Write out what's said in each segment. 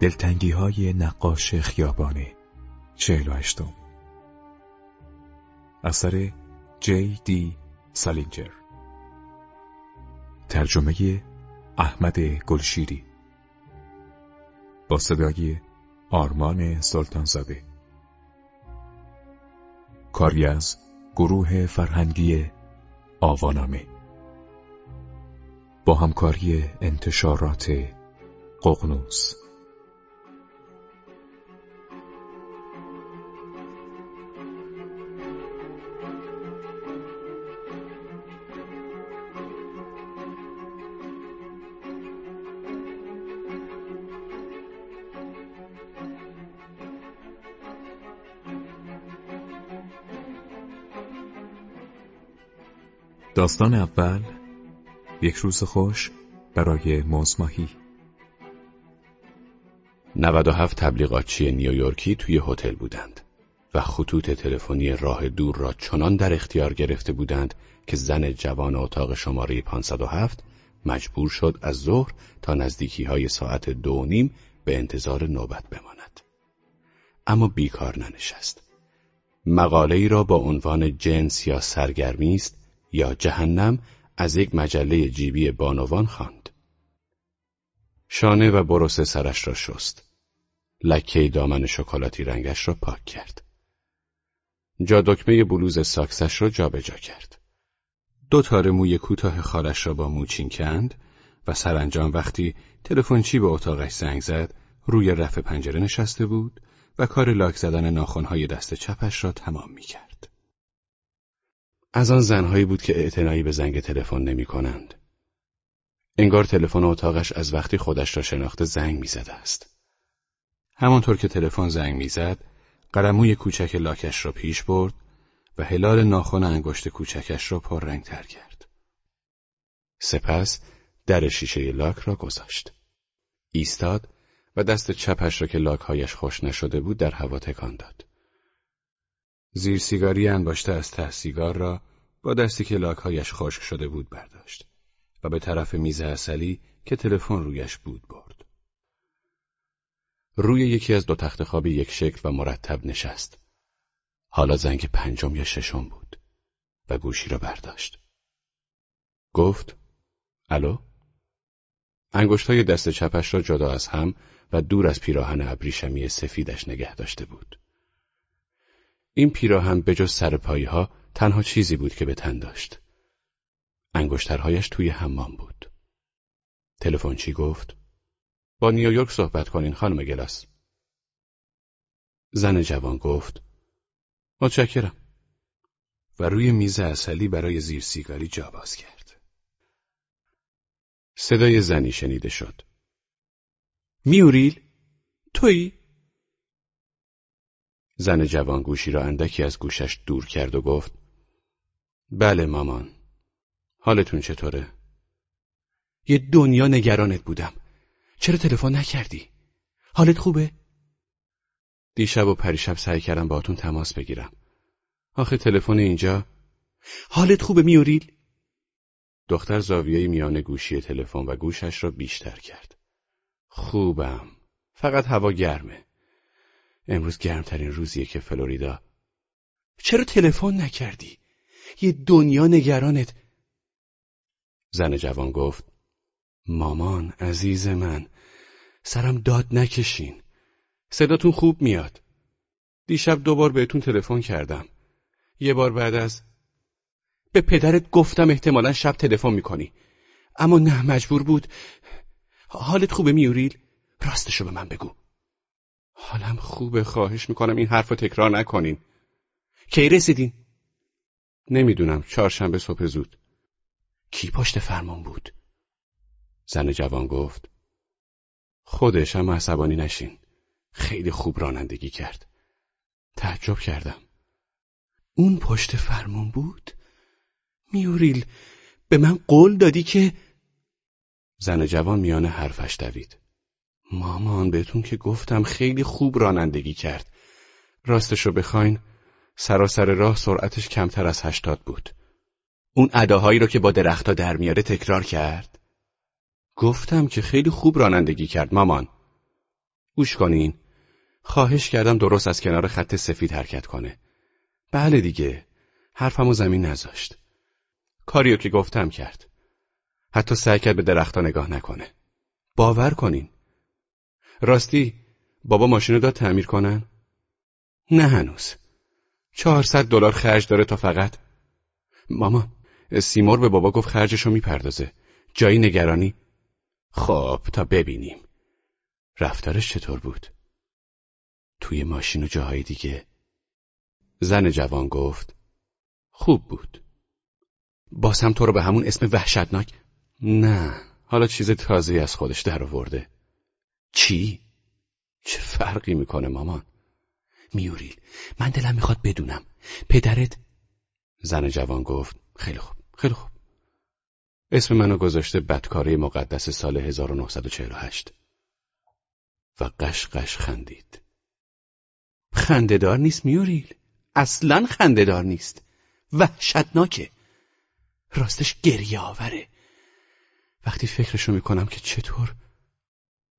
دلتنگی های نقاش خیابانی چهل و هشتم. اثر جی دی سالینجر ترجمه احمد گلشیری. با صدای آرمان سلطانزاده. کاری از گروه فرهنگی آوانامه. با همکاری انتشارات ققنوس. داستان اول یک روز خوش برای مزماهی 97 تبلیغاتچی نیویورکی توی هتل بودند و خطوط تلفنی راه دور را چنان در اختیار گرفته بودند که زن جوان اتاق شماره 507 مجبور شد از ظهر تا نزدیکی های ساعت دو نیم به انتظار نوبت بماند. اما بیکار ننشست. مقاله ای را با عنوان جنس یا سرگرمی است یا جهنم از یک مجله جیبی بانوان خواند. شانه و بروس سرش را شست. لکه دامن شکلاتی رنگش را پاک کرد. جا دکمه بلوز ساکسش را جابجا کرد. دو تار موی کوتاه خالش را با موچین کند و سرانجام وقتی تلفنچی به اتاقش زنگ زد روی رف پنجره نشسته بود و کار لاک زدن ناخونهای دست چپش را تمام می کرد. از آن زنهایی بود که اعتنایی به زنگ تلفن نمی کنند. انگار تلفن اتاقش از وقتی خودش را شناخته زنگ می‌زده است. همانطور که تلفن زنگ می‌زد، قلموی کوچک لاکش را پیش برد و هلال ناخن انگشت کوچکش را رنگ تر کرد. سپس در شیشه لاک را گذاشت. ایستاد و دست چپش را که لاکهایش خوش نشده بود در هوا تکان داد. زیر سیگاری انباشته از ته سیگار را با دستی که لاکهایش خشک شده بود برداشت و به طرف میز اصلی که تلفن رویش بود برد. روی یکی از دو تخت خواب یک شکل و مرتب نشست. حالا زنگ پنجم یا ششم بود و گوشی را برداشت. گفت الو؟ انگشتای دست چپش را جدا از هم و دور از پیراهن ابریشمی سفیدش نگه داشته بود. این پیراهن بجز سر ها تنها چیزی بود که به تن داشت. انگشترهایش توی حمام بود. چی گفت با نیویورک صحبت کنین خانم گلاس. زن جوان گفت متشکرم و روی میز اصلی برای زیر سیگاری جا باز کرد. صدای زنی شنیده شد. میوریل تویی؟ زن جوان گوشی را اندکی از گوشش دور کرد و گفت بله مامان حالتون چطوره؟ یه دنیا نگرانت بودم چرا تلفن نکردی؟ حالت خوبه؟ دیشب و پریشب سعی کردم باهاتون تماس بگیرم آخه تلفن اینجا حالت خوبه میوریل؟ دختر زاویه میان گوشی تلفن و گوشش را بیشتر کرد خوبم فقط هوا گرمه امروز گرمترین روزیه که فلوریدا. چرا تلفن نکردی؟ یه دنیا نگرانت. زن جوان گفت مامان عزیز من سرم داد نکشین. صداتون خوب میاد. دیشب دوبار بهتون تلفن کردم. یه بار بعد از به پدرت گفتم احتمالا شب تلفن می‌کنی. اما نه مجبور بود. حالت خوبه میوریل راستشو به من بگو. حالم خوبه خواهش می‌کنم این حرف رو تکرار نکنین کی رسیدین؟ نمی‌دونم چهارشنبه صبح زود کی پشت فرمان بود؟ زن جوان گفت خودش هم عصبانی نشین خیلی خوب رانندگی کرد تعجب کردم اون پشت فرمان بود؟ میوریل به من قول دادی که زن جوان میان حرفش دوید مامان بهتون که گفتم خیلی خوب رانندگی کرد. راستشو بخواین سراسر راه سرعتش کمتر از هشتاد بود. اون اداهایی رو که با درختها در میاره تکرار کرد. گفتم که خیلی خوب رانندگی کرد مامان. گوش کنین. خواهش کردم درست از کنار خط سفید حرکت کنه. بله دیگه حرفمو زمین نذاشت. کاریو که گفتم کرد. حتی سعی کرد به درختها نگاه نکنه. باور کنین. راستی بابا ماشینو داد تعمیر کنن؟ نه هنوز. چهارصد دلار خرج داره تا فقط. ماما سیمور به بابا گفت خرجشو می‌پردازه. جایی نگرانی؟ خب تا ببینیم. رفتارش چطور بود؟ توی ماشین و جاهای دیگه. زن جوان گفت خوب بود. باسم تو رو به همون اسم وحشتناک؟ نه حالا چیز تازه از خودش در آورده. چی؟ چه فرقی می‌کنه مامان؟ میوریل من دلم می‌خواد بدونم. پدرت؟ زن جوان گفت خیلی خوب خیلی خوب. اسم منو گذاشته بدکاره مقدس سال 1948 و قش قش خندید. خندهدار نیست میوریل اصلا خندهدار نیست. وحشتناکه. راستش گریه آوره. وقتی فکرشو می‌کنم که چطور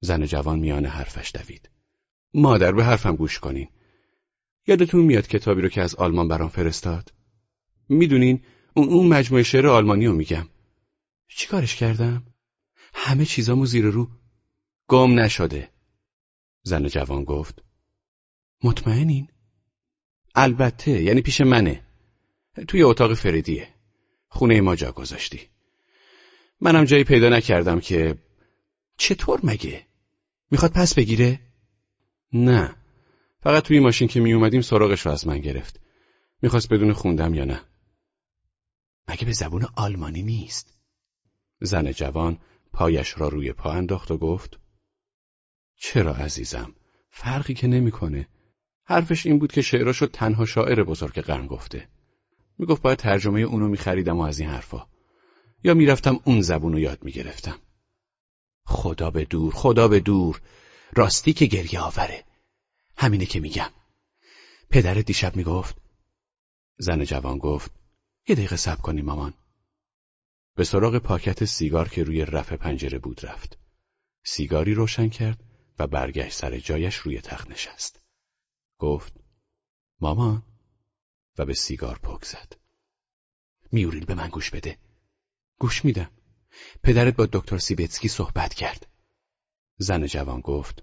زن جوان میان حرفش دوید. مادر به حرفم گوش کنین. یادتون میاد کتابی رو که از آلمان برام فرستاد؟ می‌دونین اون اون مجموعه شعر آلمانی رو میگم چیکارش کردم؟ همه چیزامو زیر رو. گم نشده. زن جوان گفت. مطمئنین؟ البته یعنی پیش منه. توی اتاق فریدیه. خونه ما جا گذاشتی. منم جایی پیدا نکردم که چطور مگه؟ می‌خواد پس بگیره؟ نه. فقط توی ماشین که می اومدیم سراغش رو از من گرفت. می‌خواست بدون خوندم یا نه. مگه به زبون آلمانی نیست؟ زن جوان پایش را روی پا انداخت و گفت چرا عزیزم؟ فرقی که نمی‌کنه. حرفش این بود که شعراشو تنها شاعر بزرگ قرن گفته. می‌گفت باید ترجمه اونو میخریدم و از این حرفا. یا می‌رفتم اون زبون رو یاد می‌گرفتم. خدا به دور خدا به دور. راستی که گریه آوره. همینه که میگم. پدر دیشب می‌گفت زن جوان گفت یه دقیقه صبر کنی مامان. به سراغ پاکت سیگار که روی رف پنجره بود رفت. سیگاری روشن کرد و برگشت سر جایش روی تخت نشست. گفت مامان. و به سیگار پک زد. میوریل به من گوش بده. گوش میدم. پدرت با دکتر سیبتسکی صحبت کرد. زن جوان گفت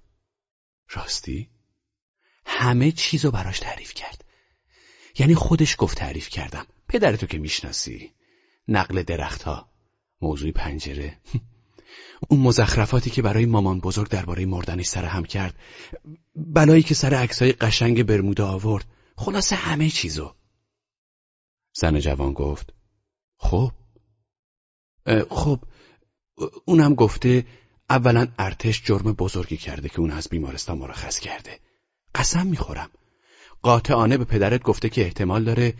راستی؟ همه چیزو براش تعریف کرد. یعنی خودش گفت تعریف کردم. پدرتو که می‌شناسی. نقل درختها. موضوع پنجره. اون مزخرفاتی که برای مامان بزرگ درباره مردنش سر هم کرد بلایی که سر عکسای قشنگ برمودا آورد. خلاصه همه چیزو. زن جوان گفت خب. خب اونم گفته اولا ارتش جرم بزرگی کرده که اون از بیمارستان مرخص کرده. قسم می‌خورم. قاطعانه به پدرت گفته که احتمال داره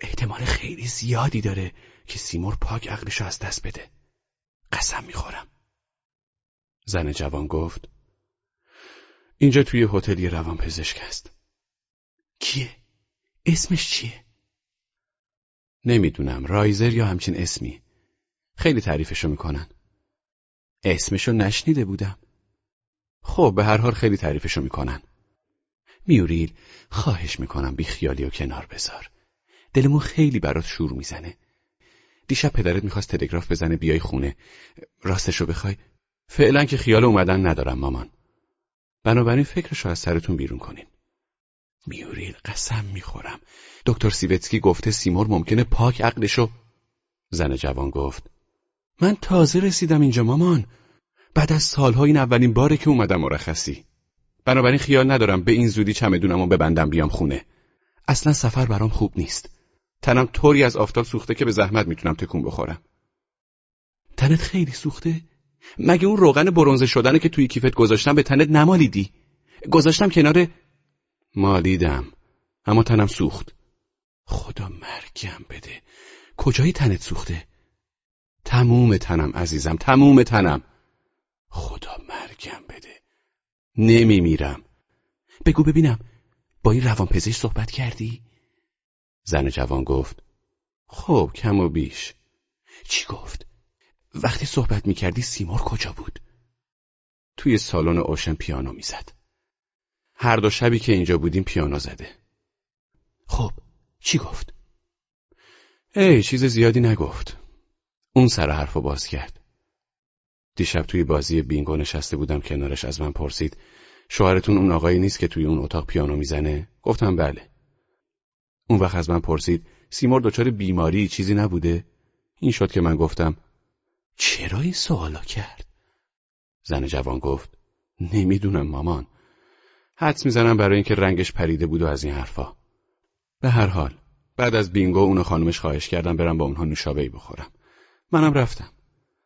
احتمال خیلی زیادی داره که سیمور پاک عقلشو از دست بده. قسم می‌خورم. زن جوان گفت اینجا توی هتلی روان پزشک است کیه؟ اسمش چیه؟ نمی‌دونم رایزر یا همچین اسمی. خیلی تعریفشو می‌کنن. اسمشو نشنیده بودم. خب به هر حال خیلی تعریفشو می‌کنن. میوریل خواهش می‌کنم بی خیالی و کنار بذار. دلمون خیلی برات شور می‌زنه. دیشب پدرت می‌خواست تلگراف بزنه بیای خونه. راستشو بخوای؟ فعلا که خیال اومدن ندارم مامان. بنابراین فکرشو از سرتون بیرون کنین. میوریل قسم می‌خورم. دکتر سیوتسکی گفته سیمور ممکنه پاک عقلشو زن جوان گفت. من تازه رسیدم اینجا مامان. بعد از سالها این اولین باره که اومدم مرخصی. بنابراین خیال ندارم به این زودی چمدونمو ببندم بیام خونه. اصلا سفر برام خوب نیست. تنم طوری از آفتاب سوخته که به زحمت می‌تونم تکون بخورم. تنت خیلی سوخته؟ مگه اون روغن برونزه شدنه که توی کیفت گذاشتم به تنت نمالیدی؟ گذاشتم کنار مالیدم اما تنم سوخت. خدا مرگم بده. کجای تنت سوخته؟ تموم تنم عزیزم تموم تنم خدا مرگم بده نمیمیرم بگو ببینم با این روانپزشک صحبت کردی؟ زن جوان گفت خب کم و بیش چی گفت؟ وقتی صحبت می‌کردی سیمور کجا بود؟ توی سالن اوشن پیانو می‌زد. هر دو شبی که اینجا بودیم پیانو زده. خب چی گفت؟ ای چیز زیادی نگفت. اون سر حرف باز کرد. دیشب توی بازی بینگو نشسته بودم کنارش از من پرسید شوهرتون اون آقایی نیست که توی اون اتاق پیانو می‌زنه؟ گفتم بله. اون وقت از من پرسید سیمور دچار بیماری چیزی نبوده؟ این شد که من گفتم چرا این سوالا کرد؟ زن جوان گفت نمی‌دونم مامان. حدس می‌زنم برای اینکه رنگش پریده بود و از این حرفا. به هر حال بعد از بینگو اونو خانمش خواهش کردم برم با اونها نوشابهی بخورم. منم رفتم.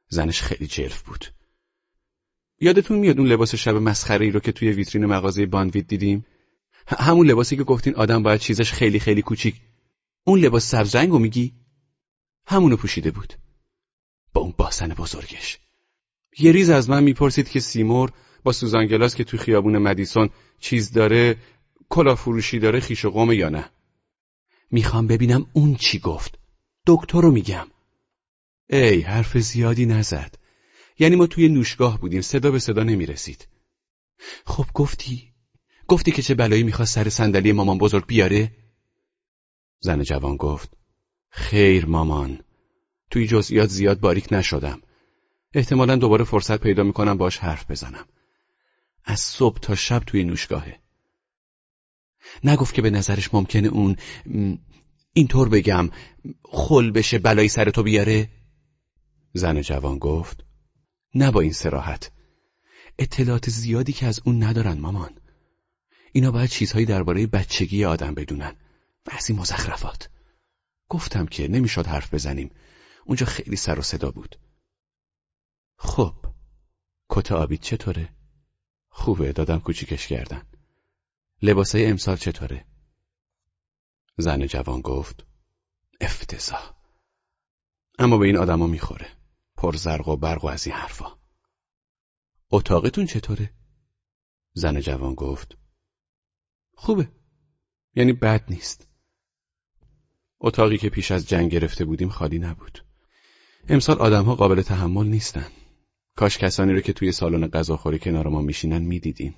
زنش خیلی جلف بود. یادتون میاد اون لباس شب مسخره ای رو که توی ویترین مغازه باندوید دیدیم؟ همون لباسی که گفتین آدم باید چیزش خیلی خیلی کوچیک اون لباس سبز رنگو میگی؟ همونو پوشیده بود. با اون باسن بزرگش. یه ریز از من می‌پرسید که سیمور با سوزان گلاس که توی خیابون مدیسون چیز داره کلا فروشی داره خیش و قوم یا نه می‌خوام ببینم اون چی گفت دکتر رو میگم ای حرف زیادی نزد. یعنی ما توی نوشگاه بودیم صدا به صدا نمی‌رسید. خب گفتی؟ گفتی که چه بلایی می‌خواست سر صندلی مامان بزرگ بیاره؟ زن جوان گفت خیر مامان. توی جزئیات زیاد باریک نشدم. احتمالا دوباره فرصت پیدا می‌کنم باش حرف بزنم. از صبح تا شب توی نوشگاهه. نگفت که به نظرش ممکنه اون اینطور بگم خل بشه بلایی سر تو بیاره؟ زن جوان گفت نه با این سراحت اطلاعات زیادی که از اون ندارن مامان. اینا باید چیزهایی درباره بچگی آدم بدونن. و از مزخرفات. گفتم که نمی‌شد حرف بزنیم. اونجا خیلی سر و صدا بود. خب کت آبید چطوره؟ خوبه دادم کوچیکش کردن لباسای امسال چطوره؟ زن جوان گفت افتضاح. اما به این آدما می‌خوره. پر زرق و برق و از این حرفا. اتاقتون چطوره؟ زن جوان گفت. خوبه. یعنی بد نیست. اتاقی که پیش از جنگ گرفته بودیم خالی نبود. امسال آدمها قابل تحمل نیستن. کاش کسانی رو که توی سالن غذاخوری کنار ما میشینن می‌دیدین.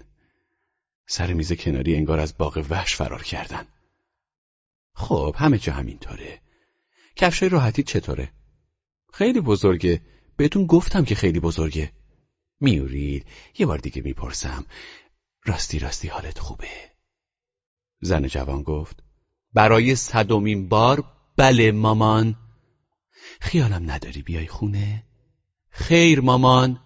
سر میز کناری انگار از باغ وحش فرار کردن. خب همه جا همینطوره. کفشای راحتی چطوره؟ خیلی بزرگه. بهتون گفتم که خیلی بزرگه. میورید یه بار دیگه می‌پرسم. راستی راستی حالت خوبه؟ زن جوان گفت برای صدومین بار بله مامان. خیالم نداری بیای خونه؟ خیر مامان.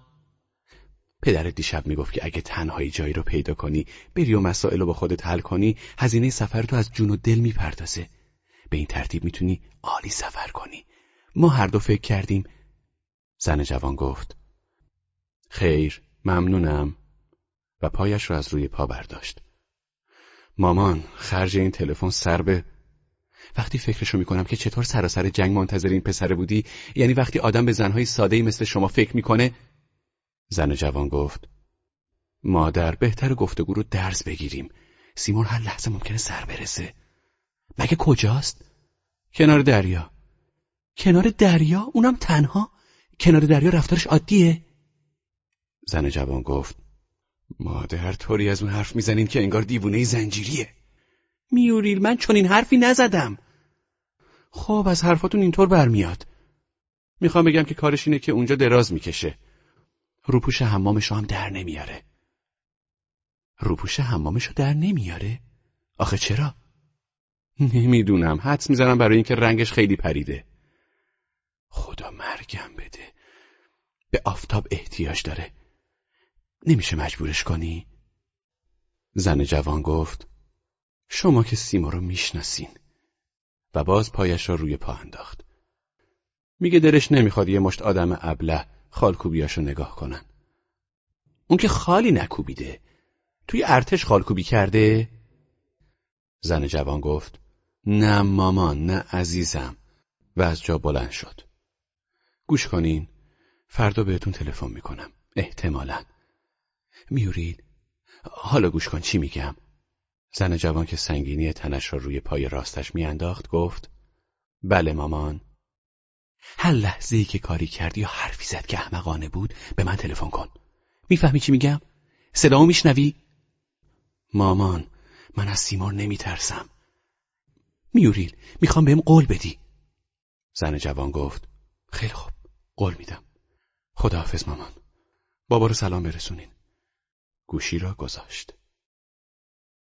پدرت دیشب می‌گفت که اگه تنهایی جایی رو پیدا کنی بری و مسائل رو با خودت حل کنی هزینه سفر تو از جون و دل می‌پردازه. به این ترتیب می‌تونی عالی سفر کنی. ما هر دو فکر کردیم زن جوان گفت خیر ممنونم. و پایش رو از روی پا برداشت. مامان خرج این تلفن سر به. وقتی فکرشو می‌کنم که چطور سراسر جنگ منتظر این پسره بودی یعنی وقتی آدم به زنهای سادهی مثل شما فکر می‌کنه؟ زن جوان گفت مادر بهتر گفتگو رو درس بگیریم. سیمون هر لحظه ممکنه سر برسه. مگه کجاست؟ کنار دریا. کنار دریا؟ اونم تنها؟ کنار دریا رفتارش عادیه؟ زن جوان گفت مادر طوری از اون حرف می‌زنین که انگار دیوونه زنجیریه. میوریل من چون این حرفی نزدم. خب از حرفاتون اینطور برمیاد. می‌خوام بگم که کارش اینه که اونجا دراز می‌کشه. روپوش حمامشو هم در نمیاره. روپوش حمامشو در نمیاره؟ آخه چرا؟ نمی‌دونم. حدس می‌زنم برای اینکه رنگش خیلی پریده. خدا مرگم بده. به آفتاب احتیاج داره. نمیشه مجبورش کنی؟ زن جوان گفت شما که سیما رو می‌شناسین. و باز پایش را روی پا انداخت. میگه درش نمی‌خواد یه مشت آدم ابله خالکوبیاشو نگاه کنن. اون که خالی نکوبیده. توی ارتش خالکوبی کرده؟ زن جوان گفت نه مامان نه عزیزم. و از جا بلند شد. گوش کنین. فردا بهتون تلفن می‌کنم. احتمالا. میورید. حالا گوش کن چی میگم؟ زن جوان که سنگینی تنش را روی پای راستش میانداخت گفت بله مامان. هر لحظه که کاری کردی یا حرفی زد که احمقانه بود به من تلفن کن. می‌فهمی چی میگم؟ صدامو میشنوی؟ مامان من از سیمار نمیترسم. میوریل می‌خوام بهم قول بدی. زن جوان گفت خیلی خوب. قول میدم. خداحافظ مامان. بابا رو سلام برسونین. گوشی را گذاشت.